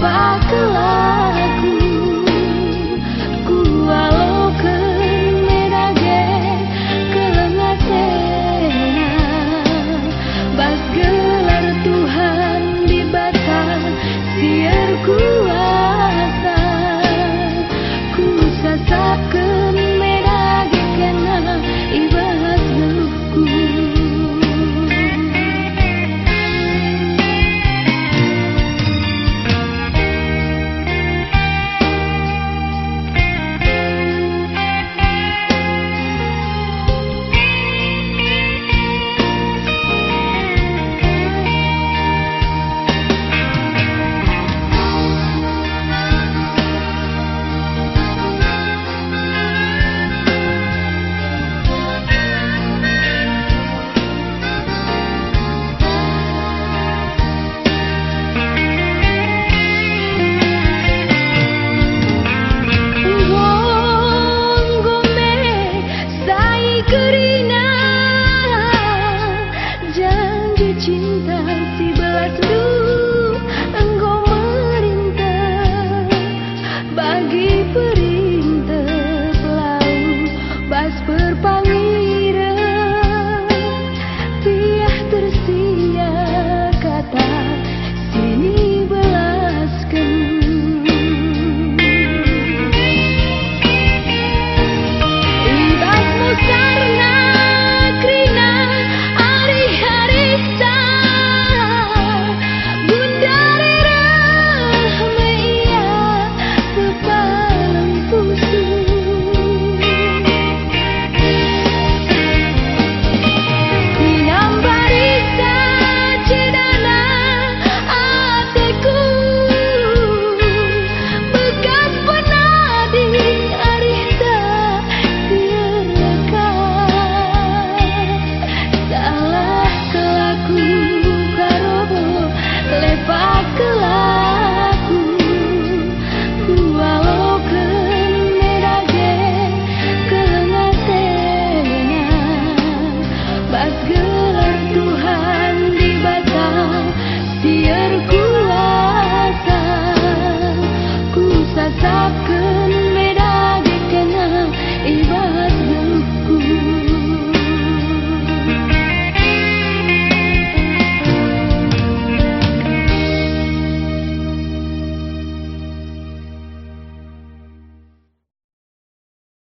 Biar Stop.